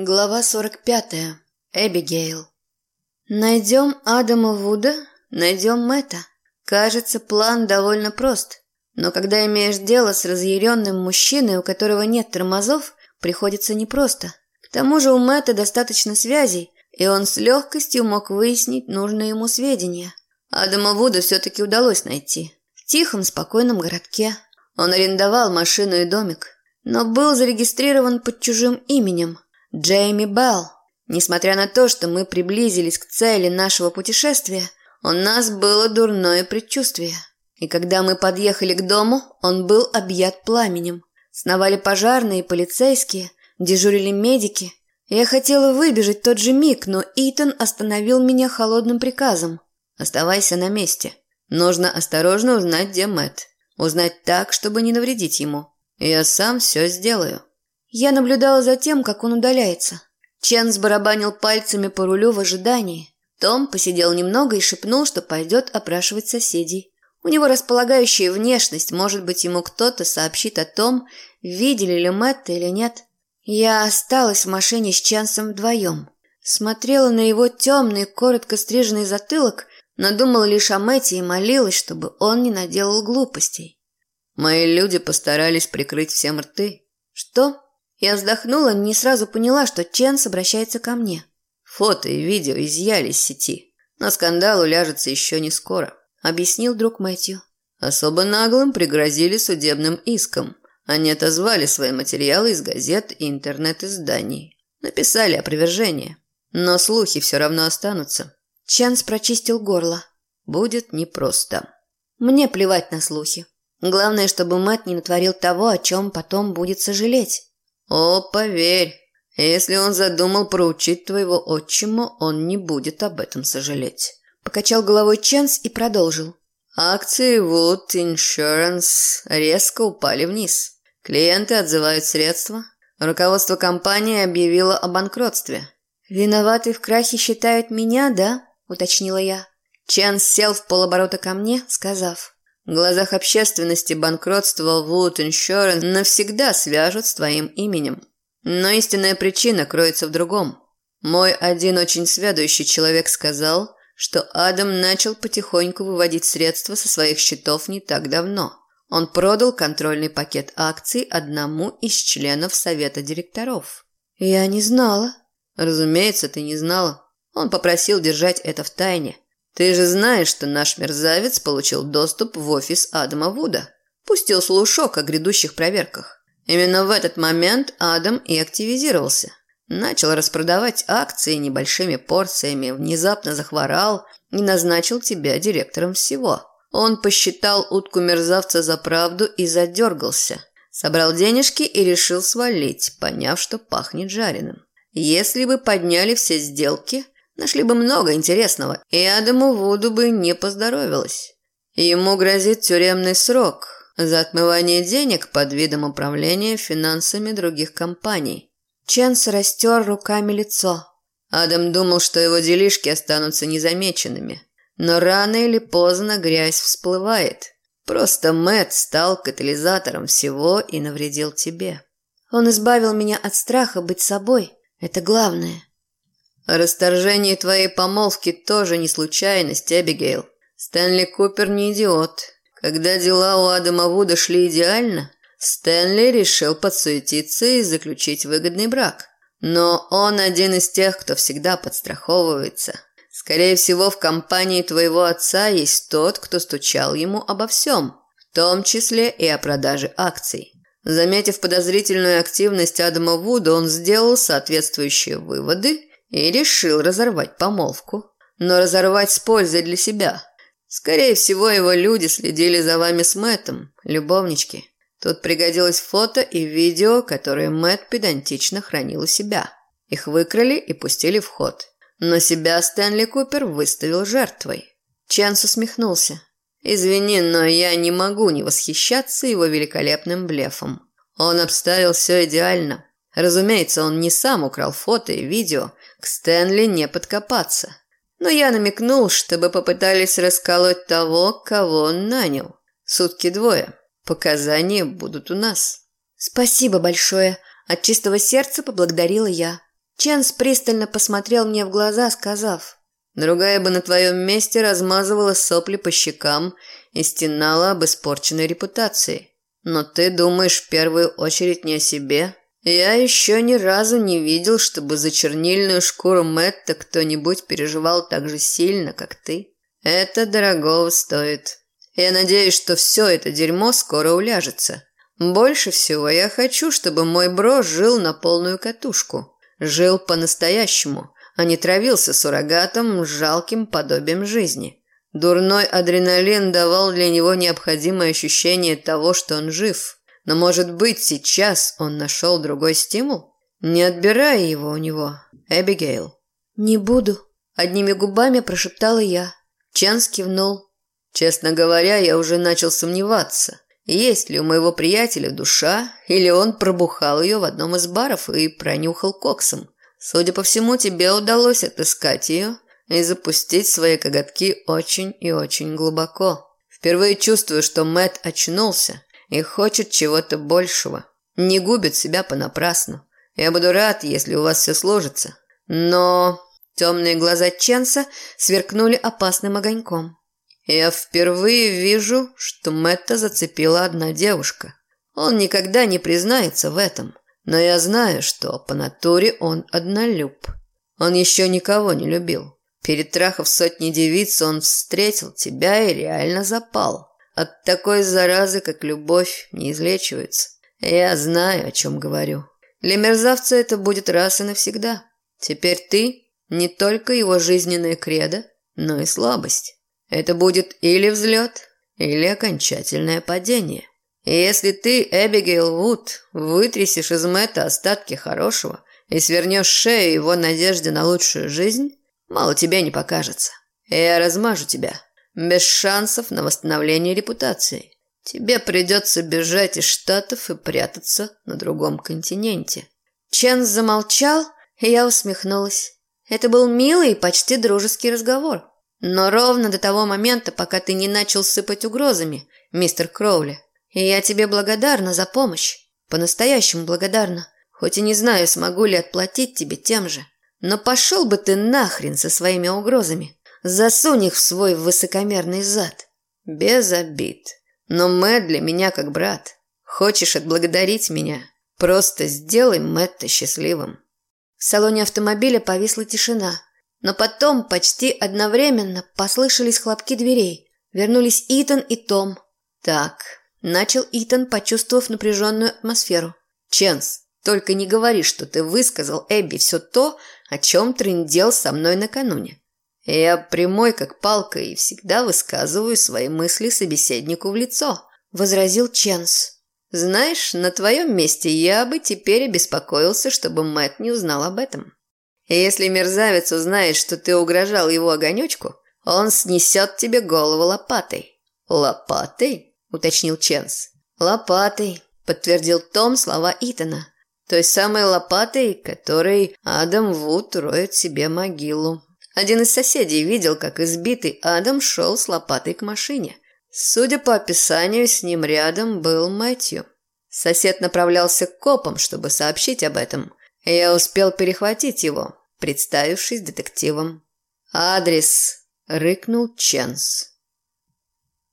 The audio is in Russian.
Глава 45. Эбигейл. Найдем Адама Вуда, найдем Мэтта. Кажется, план довольно прост. Но когда имеешь дело с разъяренным мужчиной, у которого нет тормозов, приходится непросто. К тому же у Мэтта достаточно связей, и он с легкостью мог выяснить нужные ему сведения. Адама Вуда все-таки удалось найти. В тихом, спокойном городке. Он арендовал машину и домик, но был зарегистрирован под чужим именем – Джейми Белл. Несмотря на то, что мы приблизились к цели нашего путешествия, у нас было дурное предчувствие. И когда мы подъехали к дому, он был объят пламенем. Сновали пожарные и полицейские, дежурили медики. Я хотела выбежать тот же миг, но Итан остановил меня холодным приказом. «Оставайся на месте. Нужно осторожно узнать, где Мэтт. Узнать так, чтобы не навредить ему. Я сам все сделаю». Я наблюдала за тем, как он удаляется. Чен сбарабанил пальцами по рулю в ожидании. Том посидел немного и шепнул, что пойдет опрашивать соседей. У него располагающая внешность, может быть, ему кто-то сообщит о том, видели ли Мэтта или нет. Я осталась в машине с Ченсом вдвоем. Смотрела на его темный, коротко стриженный затылок, но думала лишь о Мэтте и молилась, чтобы он не наделал глупостей. Мои люди постарались прикрыть всем рты. Что? Я вздохнула, не сразу поняла, что Ченс обращается ко мне. Фото и видео изъяли с сети, но скандал уляжется еще не скоро, объяснил друг Мэтью. Особо наглым пригрозили судебным иском. Они отозвали свои материалы из газет и интернет-изданий. Написали опровержение. Но слухи все равно останутся. Ченс прочистил горло. Будет непросто. Мне плевать на слухи. Главное, чтобы Мэтт не натворил того, о чем потом будет сожалеть. «О, поверь, если он задумал проучить твоего отчима, он не будет об этом сожалеть». Покачал головой Ченс и продолжил. Акции Wood Insurance резко упали вниз. Клиенты отзывают средства. Руководство компании объявило о банкротстве. «Виноватый в крахе считают меня, да?» – уточнила я. Ченс сел в полоборота ко мне, сказав. В глазах общественности банкротство Wood Insurance навсегда свяжут с твоим именем. Но истинная причина кроется в другом. Мой один очень сведущий человек сказал, что Адам начал потихоньку выводить средства со своих счетов не так давно. Он продал контрольный пакет акций одному из членов совета директоров. Я не знала. Разумеется, ты не знала. Он попросил держать это в тайне. Ты же знаешь, что наш мерзавец получил доступ в офис Адама Вуда. Пустил слушок о грядущих проверках. Именно в этот момент Адам и активизировался. Начал распродавать акции небольшими порциями, внезапно захворал и назначил тебя директором всего. Он посчитал утку мерзавца за правду и задергался. Собрал денежки и решил свалить, поняв, что пахнет жареным. Если бы подняли все сделки – Нашли бы много интересного, и Адаму Вуду бы не поздоровилось. Ему грозит тюремный срок за отмывание денег под видом управления финансами других компаний. Ченс растер руками лицо. Адам думал, что его делишки останутся незамеченными. Но рано или поздно грязь всплывает. Просто Мэт стал катализатором всего и навредил тебе. Он избавил меня от страха быть собой. Это главное. Расторжение твоей помолвки тоже не случайность, Эбигейл. Стэнли Купер не идиот. Когда дела у Адама Вуда шли идеально, Стэнли решил подсуетиться и заключить выгодный брак. Но он один из тех, кто всегда подстраховывается. Скорее всего, в компании твоего отца есть тот, кто стучал ему обо всем, в том числе и о продаже акций. Заметив подозрительную активность Адама Вуда, он сделал соответствующие выводы и решил разорвать помолвку. Но разорвать с пользой для себя. Скорее всего, его люди следили за вами с Мэттом, любовнички. Тут пригодилось фото и видео, которые Мэтт педантично хранил у себя. Их выкрали и пустили в ход. Но себя Стэнли Купер выставил жертвой. Чанс усмехнулся. «Извини, но я не могу не восхищаться его великолепным блефом. Он обставил все идеально. Разумеется, он не сам украл фото и видео, к Стэнли не подкопаться. Но я намекнул, чтобы попытались расколоть того, кого он нанял. Сутки двое. Показания будут у нас. Спасибо большое. От чистого сердца поблагодарила я. Ченс пристально посмотрел мне в глаза, сказав, «Другая бы на твоем месте размазывала сопли по щекам и стенала об испорченной репутации. Но ты думаешь в первую очередь не о себе. Я еще ни разу не видел, чтобы за чернильную шкуру Мэтта кто-нибудь переживал так же сильно, как ты. Это дорогого стоит. Я надеюсь, что все это дерьмо скоро уляжется. Больше всего я хочу, чтобы мой бро жил на полную катушку. Жил по-настоящему, а не травился суррогатом с жалким подобием жизни. Дурной адреналин давал для него необходимое ощущение того, что он жив. Но, может быть, сейчас он нашел другой стимул? Не отбирай его у него, Эбигейл. «Не буду», – одними губами прошептала я. Чанс кивнул. «Честно говоря, я уже начал сомневаться, есть ли у моего приятеля душа, или он пробухал ее в одном из баров и пронюхал коксом. Судя по всему, тебе удалось отыскать ее и запустить свои коготки очень и очень глубоко. Впервые чувствую, что Мэт очнулся и хочет чего-то большего. Не губит себя понапрасну. Я буду рад, если у вас все сложится. Но темные глаза Ченса сверкнули опасным огоньком. Я впервые вижу, что Мэтта зацепила одна девушка. Он никогда не признается в этом, но я знаю, что по натуре он однолюб. Он еще никого не любил. Перетрахав сотни девиц, он встретил тебя и реально запал. От такой заразы, как любовь, не излечивается. Я знаю, о чем говорю. Для мерзавца это будет раз и навсегда. Теперь ты не только его жизненная кредо, но и слабость. Это будет или взлет, или окончательное падение. И если ты, Эбигейл Вуд, вытрясешь из Мэтта остатки хорошего и свернешь шею его надежде на лучшую жизнь, Мало тебе не покажется. Я размажу тебя. Без шансов на восстановление репутации. Тебе придется бежать из Штатов и прятаться на другом континенте». Чен замолчал, и я усмехнулась. Это был милый и почти дружеский разговор. Но ровно до того момента, пока ты не начал сыпать угрозами, мистер Кроули. И я тебе благодарна за помощь. По-настоящему благодарна. Хоть и не знаю, смогу ли отплатить тебе тем же. Но пошел бы ты нахрен со своими угрозами. Засунь их в свой высокомерный зад. Без обид. Но Мэтт для меня как брат. Хочешь отблагодарить меня? Просто сделай Мэтта счастливым. В салоне автомобиля повисла тишина. Но потом почти одновременно послышались хлопки дверей. Вернулись Итан и Том. Так, начал Итан, почувствовав напряженную атмосферу. Ченс, только не говори, что ты высказал Эбби все то, о чем трындел со мной накануне. Я прямой, как палка, и всегда высказываю свои мысли собеседнику в лицо», – возразил Ченс. «Знаешь, на твоем месте я бы теперь обеспокоился, чтобы Мэт не узнал об этом. И если мерзавец узнает, что ты угрожал его огонечку, он снесет тебе голову лопатой». «Лопатой?» – уточнил Ченс. «Лопатой», – подтвердил Том слова Итана. Той самой лопатой, которой Адам Вуд роет себе могилу. Один из соседей видел, как избитый Адам шел с лопатой к машине. Судя по описанию, с ним рядом был Мэтью. Сосед направлялся к копам, чтобы сообщить об этом. Я успел перехватить его, представившись детективом. «Адрес!» – рыкнул Ченс.